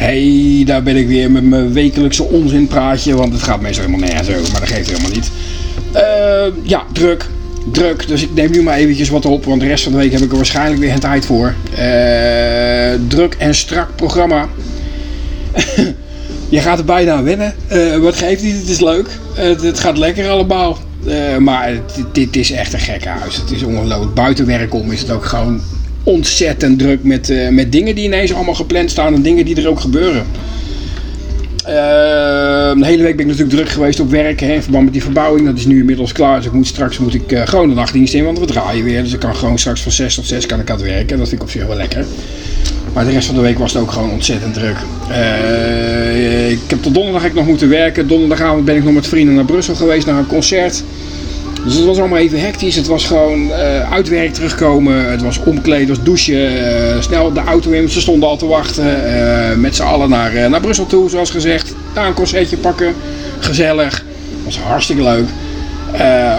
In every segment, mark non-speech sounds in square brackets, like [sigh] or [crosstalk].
Hey, daar ben ik weer met mijn wekelijkse onzinpraatje, want het gaat meestal helemaal nergens over, maar dat geeft helemaal niet. Uh, ja, druk. Druk, dus ik neem nu maar eventjes wat op, want de rest van de week heb ik er waarschijnlijk weer een tijd voor. Uh, druk en strak programma. [laughs] je gaat er bijna aan winnen. Uh, wat geeft niet, het is leuk. het gaat lekker allemaal. maar dit is echt een gekke huis. Het is ongelooflijk. Buiten werk om is het ook gewoon ontzettend druk met, uh, met dingen die ineens allemaal gepland staan en dingen die er ook gebeuren. Uh, de hele week ben ik natuurlijk druk geweest op werk hè, in verband met die verbouwing. Dat is nu inmiddels klaar. Dus ik moet, straks moet ik uh, gewoon de nachtdienst in, want we draaien weer. Dus ik kan gewoon straks van 6 tot 6 kan ik aan het werken. Dat vind ik op zich wel lekker. Maar de rest van de week was het ook gewoon ontzettend druk. Uh, ik heb tot donderdag ik nog moeten werken. Donderdagavond ben ik nog met vrienden naar Brussel geweest naar een concert. Dus het was allemaal even hectisch. Het was gewoon uh, uit werk terugkomen. Het was omkleden, het was douchen. Uh, snel de auto in. Ze stonden al te wachten. Uh, met z'n allen naar, naar Brussel toe, zoals gezegd. Daar een concertje pakken. Gezellig. Het was hartstikke leuk.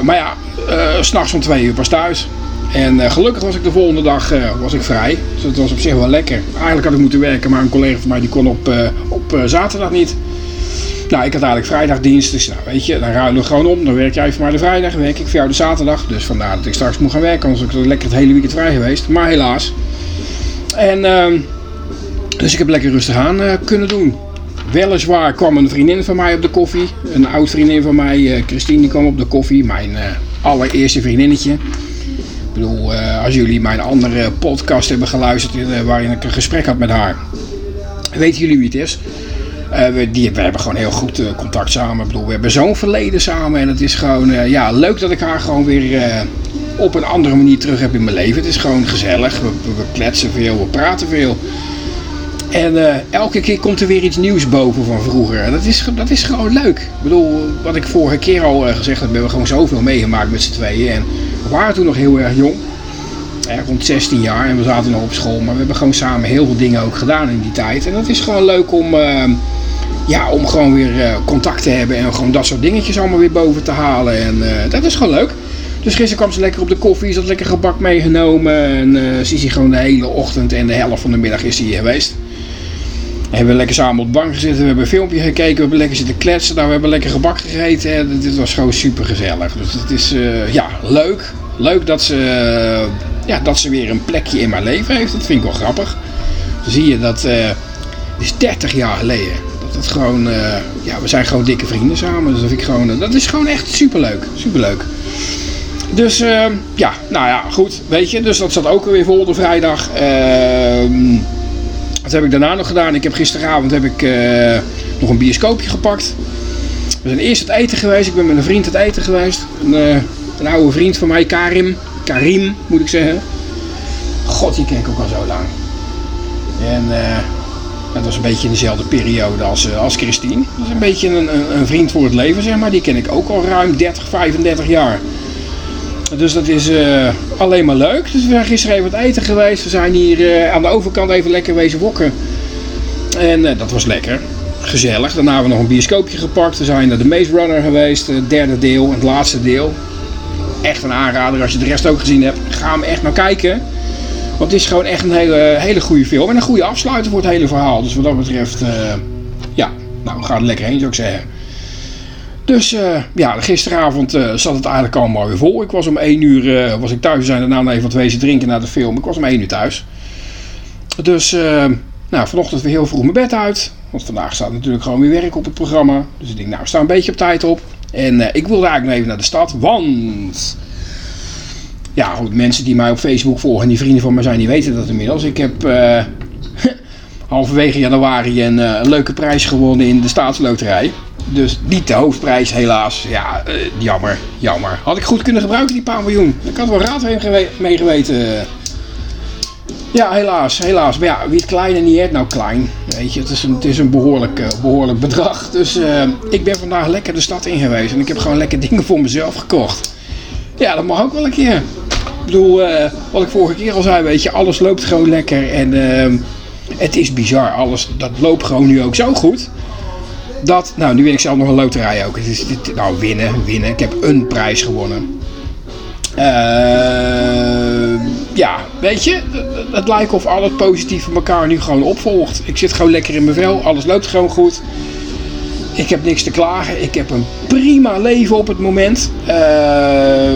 maar ja, s'nachts om twee uur pas thuis. En gelukkig was ik de volgende dag was ik vrij. Dus dat was op zich wel lekker. Eigenlijk had ik moeten werken, maar een collega van mij die kon op, op zaterdag niet. Nou, ik had eigenlijk vrijdagdienst, dus nou, weet je, dan ruilen we gewoon om. Dan werk jij voor mij de vrijdag, werk ik voor jou de zaterdag. Dus vandaar dat ik straks moet gaan werken, anders was ik lekker het hele weekend vrij geweest. Maar helaas. En, uh, dus ik heb lekker rustig aan uh, kunnen doen. Weliswaar kwam een vriendin van mij op de koffie. Een oud vriendin van mij, uh, Christine, die kwam op de koffie. Mijn uh, allereerste vriendinnetje. Ik bedoel, als jullie mijn andere podcast hebben geluisterd waarin ik een gesprek had met haar. Weten jullie wie het is? Uh, we, die, we hebben gewoon heel goed uh, contact samen. Ik bedoel, we hebben zo'n verleden samen. En het is gewoon uh, ja, leuk dat ik haar gewoon weer op een andere manier terug heb in mijn leven. Het is gewoon gezellig. We, we kletsen veel, we praten veel. En elke keer komt er weer iets nieuws boven van vroeger. En dat is, dat is gewoon leuk. Ik bedoel, wat ik vorige keer al gezegd heb, hebben we gewoon zoveel meegemaakt met z'n tweeën. En we waren toen nog heel erg jong. rond 16 jaar en we zaten nog op school. Maar we hebben gewoon samen heel veel dingen ook gedaan in die tijd. En dat is gewoon leuk om ja, om gewoon weer uh, contact te hebben en gewoon dat soort dingetjes allemaal weer boven te halen. En uh, dat is gewoon leuk. Dus gisteren kwam ze lekker op de koffie, is dat lekker gebak meegenomen. En uh, ze is hier gewoon de hele ochtend en de helft van de middag is hier geweest. We hebben lekker samen op de bank gezeten, we hebben een filmpje gekeken, we hebben lekker zitten kletsen. Nou, we hebben lekker gebak gegeten en dit was gewoon super gezellig. Dus het is ja, leuk. Leuk dat ze, ja, dat ze weer een plekje in mijn leven heeft. Dat vind ik wel grappig. Dan zie je dat, het is 30 jaar geleden dat gewoon, uh, ja, we zijn gewoon dikke vrienden samen. Dus dat, ik gewoon, uh, dat is gewoon echt superleuk. Superleuk. Dus uh, ja, nou ja, goed. Weet je, dus dat zat ook weer vol de vrijdag. Ehm, wat heb ik daarna nog gedaan? Ik heb gisteravond heb ik nog een bioscoopje gepakt. We zijn eerst het eten geweest. Ik ben met een vriend het eten geweest. Een, een oude vriend van mij, Karim. Karim, moet ik zeggen. God, die ken ik ook al zo lang. En dat was een beetje in dezelfde periode als, eh, als Christine. Dat is een beetje een, een, een, vriend voor het leven, zeg maar. Die ken ik ook al ruim 30, 35 jaar. Dus dat is uh, alleen maar leuk. Dus we zijn gisteren even het eten geweest. We zijn hier uh, aan de overkant even lekker wezen wokken. En dat was lekker. Gezellig. Daarna hebben we nog een bioscoopje gepakt. We zijn naar de Maze Runner geweest. Het derde deel, het laatste deel. Echt een aanrader als je de rest ook gezien hebt. Ga hem echt naar kijken. Want het is gewoon echt een hele, hele goede film. En een goede afsluiter voor het hele verhaal. Dus wat dat betreft, uh, ja, nou, we gaan er lekker heen, zou ik zeggen. Dus uh, ja, gisteravond uh, zat het eigenlijk allemaal weer vol. Ik was om 1 uur was ik thuis. Zijn daarna even wat wezen drinken na de film. Ik was om 1 uur thuis. Dus nou, vanochtend weer heel vroeg mijn bed uit. Want vandaag staat natuurlijk gewoon weer werk op het programma. Dus ik denk, nou, we staan een beetje op tijd op. En ik wilde eigenlijk nog even naar de stad. Want ja, goed, mensen die mij op Facebook volgen en die vrienden van mij zijn, die weten dat inmiddels. Ik heb uh, [laughs] halverwege januari een, uh, een, leuke prijs gewonnen in de staatsloterij. Dus niet de hoofdprijs, helaas. Ja, uh, jammer, jammer. Had ik goed kunnen gebruiken, die paar miljoen. Ik had wel raad mee geweten. Ja, helaas, helaas. Maar ja, wie het klein en niet nou klein. Weet je, het is een, het is een behoorlijk, behoorlijk bedrag. Dus ik ben vandaag lekker de stad in geweest. En ik heb gewoon lekker [laughs] dingen voor mezelf gekocht. Ja, dat mag ook wel een keer. Ik bedoel, uh, wat ik vorige keer al zei, weet je, alles loopt gewoon lekker. En uh, het is bizar, alles, dat loopt gewoon nu ook zo goed. Dat, nou, nu win ik zelf nog een loterij ook. Het nou, winnen, winnen. Ik heb een prijs gewonnen. Uh, ja, weet je, het lijkt of al het positieve elkaar nu gewoon opvolgt. Ik zit gewoon lekker in mijn vel, alles loopt gewoon goed. Ik heb niks te klagen. Ik heb een prima leven op het moment. Uh,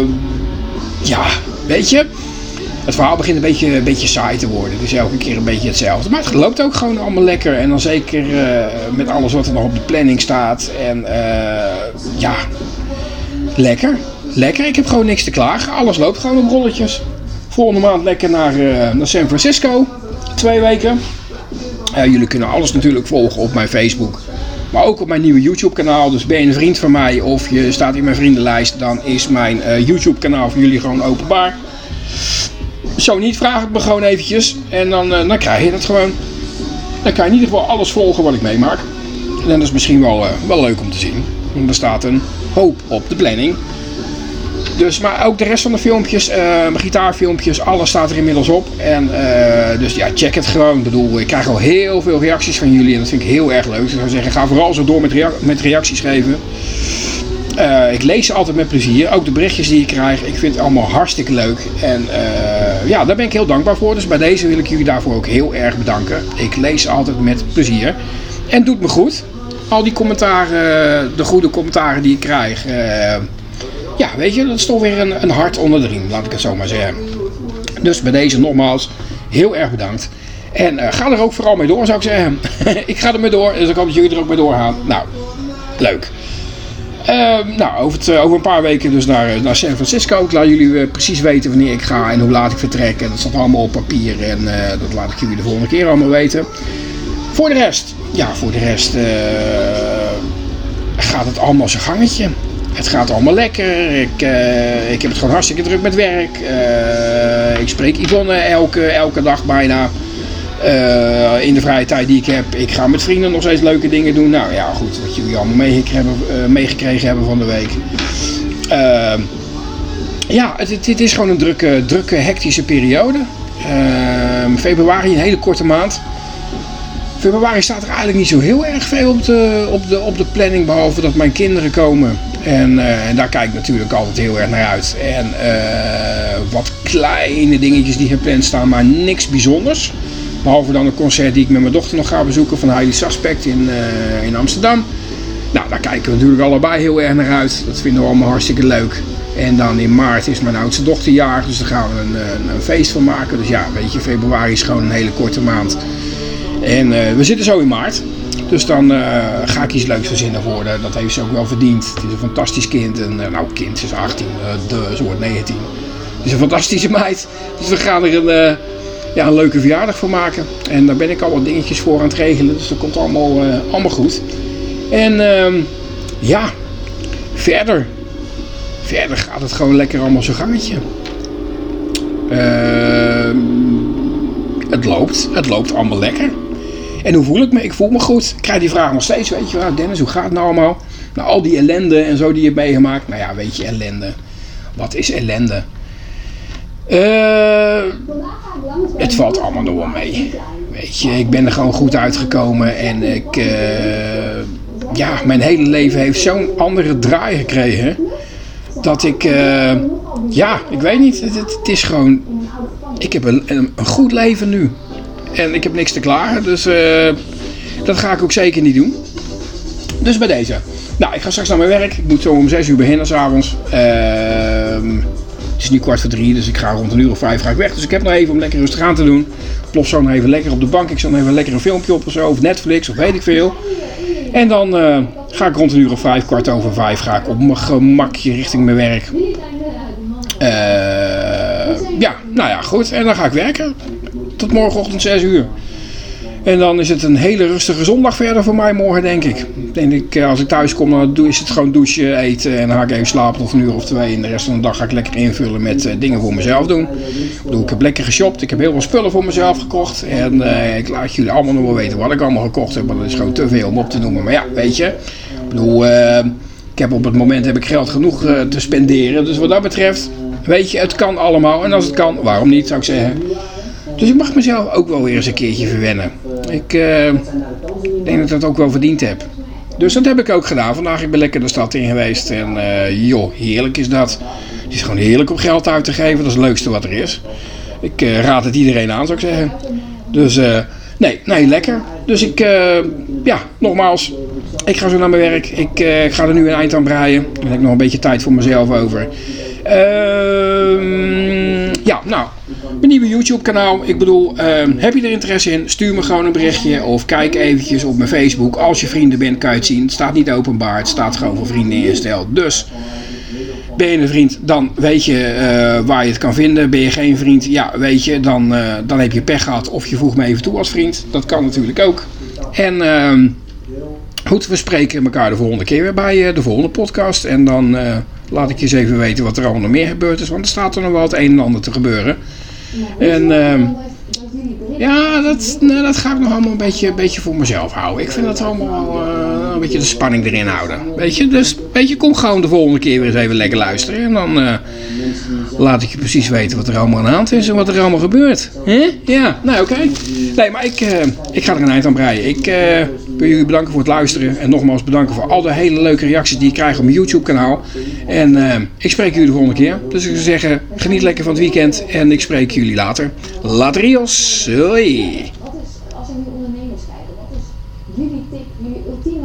ja, weet je. Het verhaal begint een beetje, een beetje saai te worden. Is elke keer een beetje hetzelfde. Maar het loopt ook gewoon allemaal lekker. En dan zeker uh, met alles wat er nog op de planning staat. En uh, ja, lekker. Lekker. Ik heb gewoon niks te klagen. Alles loopt gewoon op rolletjes. Volgende maand lekker naar, naar San Francisco. Twee weken. jullie kunnen alles natuurlijk volgen op mijn Facebook. Maar ook op mijn nieuwe YouTube kanaal. Dus ben je een vriend van mij of je staat in mijn vriendenlijst. Dan is mijn uh, YouTube kanaal voor jullie gewoon openbaar. Zo niet, vraag het me gewoon eventjes. En dan, uh, dan krijg je het gewoon. Dan kan je in ieder geval alles volgen wat ik meemaak. En dat is misschien wel, uh, wel leuk om te zien. Want er staat een hoop op de planning. Dus, maar ook de rest van de filmpjes, mijn gitaarfilmpjes, alles staat er inmiddels op. En uh, dus ja, check het gewoon. Ik bedoel, ik krijg al heel veel reacties van jullie en dat vind ik heel erg leuk. Dus ik zou zeggen, ga vooral zo door met, met reacties geven. Uh, ik lees ze altijd met plezier. Ook de berichtjes die ik krijg. Ik vind het allemaal hartstikke leuk. En ja, daar ben ik heel dankbaar voor. Dus bij deze wil ik jullie daarvoor ook heel erg bedanken. Ik lees ze altijd met plezier. En doet me goed. Al die commentaren, de goede commentaren die ik krijg ja, weet je, dat is toch weer een, een hart onder de riem, laat ik het zo maar zeggen. Dus bij deze nogmaals, heel erg bedankt. En uh, ga er ook vooral mee door, zou ik zeggen. [laughs] ik ga er mee door, dus ik hoop dat jullie er ook mee doorgaan. Nou, leuk. Uh, nou, over, het, over, een paar weken dus naar, naar San Francisco. Ik laat jullie precies weten wanneer ik ga en hoe laat ik vertrek. En dat staat allemaal op papier en dat laat ik jullie de volgende keer allemaal weten. Voor de rest, ja, voor de rest gaat het allemaal zijn gangetje. Het gaat allemaal lekker. Ik, uh, ik heb het gewoon hartstikke druk met werk. Uh, ik spreek Yvonne elke, elke dag bijna. Uh, in de vrije tijd die ik heb. Ik ga met vrienden nog steeds leuke dingen doen. Nou ja, goed. Wat jullie allemaal meegekregen hebben, meegekregen hebben van de week. Ja, het, het, is gewoon een drukke, drukke hectische periode. Februari een hele korte maand. Februari staat er eigenlijk niet zo heel erg veel op de, op de, op de planning. Behalve dat mijn kinderen komen. En, uh, en, daar kijk ik natuurlijk altijd heel erg naar uit. En uh, wat kleine dingetjes die gepland staan, maar niks bijzonders. Behalve dan een concert die ik met mijn dochter nog ga bezoeken van Heidi Suspect in, uh, in Amsterdam. Nou, daar kijken we natuurlijk allebei heel erg naar uit. Dat vinden we allemaal hartstikke leuk. En dan in maart is mijn oudste dochter jarig, dus daar gaan we een, een, feest van maken. Dus ja, weet je, februari is gewoon een hele korte maand. En we zitten zo in maart. Dus dan uh, ga ik iets leuks verzinnen voor haar. Dat heeft ze ook wel verdiend. Het is een fantastisch kind. En, uh, nou, kind, ze is 18, uh, de, ze wordt 19. Het is een fantastische meid. Dus we gaan er een, ja, een leuke verjaardag voor maken. En daar ben ik al wat dingetjes voor aan het regelen. Dus dat komt allemaal, allemaal goed. En ehm, ja, verder. Verder gaat het gewoon lekker allemaal zijn gangetje. Ehm, het loopt. Het loopt allemaal lekker. En hoe voel ik me? Ik voel me goed. Ik krijg die vraag nog steeds, weet je wel. Dennis, hoe gaat het nou allemaal? Nou, al die ellende en zo die je hebt meegemaakt. Nou ja, weet je, ellende. Wat is ellende? Uh, het valt allemaal nog wel mee. Weet je, ik ben er gewoon goed uitgekomen. En ik... Uh, ja, mijn hele leven heeft zo'n andere draai gekregen. Dat ik... Uh, ja, ik weet niet. Het, het, is gewoon... Ik heb een, een goed leven nu. En ik heb niks te klagen, dus uh, dat ga ik ook zeker niet doen. Dus bij deze. Nou, ik ga straks naar mijn werk. Ik moet zo om 6 uur beginnen s'avonds. Uh, het is nu kwart voor drie, dus ik ga rond een uur of vijf ga ik weg. Dus ik heb nog even om lekker rustig aan te doen. Plof zo nog even lekker op de bank. Ik zal nog even lekker een filmpje op of zo. Of Netflix, of weet ik veel. En dan uh, ga ik rond een uur of vijf, kwart over vijf, ga ik op mijn gemakje richting mijn werk. Uh, ja, nou ja, goed. En dan ga ik werken tot morgenochtend 6 uur. En dan is het een hele rustige zondag verder voor mij morgen, denk ik. Denk ik, eh, als ik thuis kom, dan is het gewoon douchen, eten en dan ga ik even slapen tot een uur of twee. En de rest van de dag ga ik lekker invullen met uh, dingen voor mezelf doen. Ik bedoel, ik heb lekker geshopt, ik heb heel veel spullen voor mezelf gekocht. En uh, ik laat jullie allemaal nog wel weten wat ik allemaal gekocht heb, maar dat is gewoon te veel om op te noemen. Maar ja, weet je, ik bedoel, ik heb op het moment heb ik geld genoeg te spenderen. Dus wat dat betreft, weet je, het kan allemaal. En als het kan, waarom niet, zou ik zeggen. Dus ik mag mezelf ook wel weer eens een keertje verwennen. Ik uh, denk dat ik dat ook wel verdiend heb. Dus dat heb ik ook gedaan. Vandaag ik ben lekker de stad in geweest. En uh, joh, heerlijk is dat. Het is gewoon heerlijk om geld uit te geven. Dat is het leukste wat er is. ik eh, raad het iedereen aan, zou ik zeggen. Dus eh, nee, nee, lekker. Dus ik, eh, ja, nogmaals, ik ga zo naar mijn werk. Ik, eh, ik ga er nu een eind aan breien. Dan heb ik nog een beetje tijd voor mezelf over. Ehm, ja, nou, mijn nieuwe YouTube kanaal. Ik bedoel, ehm, heb je er interesse in? Stuur me gewoon een berichtje of kijk eventjes op mijn Facebook. Als je vrienden bent, kan je het zien. Het staat niet openbaar, het staat gewoon voor vrienden ingesteld. Dus ben je een vriend, dan weet je eh, waar je het kan vinden. Ben je geen vriend, ja, weet je, dan, eh, dan heb je pech gehad. Of je voegt me even toe als vriend. Dat kan natuurlijk ook. En ehm, goed, we spreken elkaar de volgende keer weer bij eh, de volgende podcast. En dan laat ik je eens even weten wat er allemaal nog meer gebeurd is. Want er staat er nog wel het een en ander te gebeuren. En ehm, ja, dat, nou, dat ga ik nog allemaal een beetje, een beetje voor mezelf houden. Ik vind dat allemaal eh, een beetje de spanning erin houden. Weet je, dus weet je, kom gewoon de volgende keer weer eens even lekker luisteren. En dan eh, laat ik je precies weten wat er allemaal aan de hand is en wat er allemaal gebeurt. Ja, nou oké. Nee, maar ik, eh, ik ga er een eind aan breien. Ik wil jullie bedanken voor het luisteren. En nogmaals bedanken voor al de hele leuke reacties die ik krijg op mijn YouTube kanaal. En eh, ik spreek jullie de volgende keer. Dus ik zou zeggen, geniet lekker van het weekend. En ik spreek jullie later. Later, Hoi.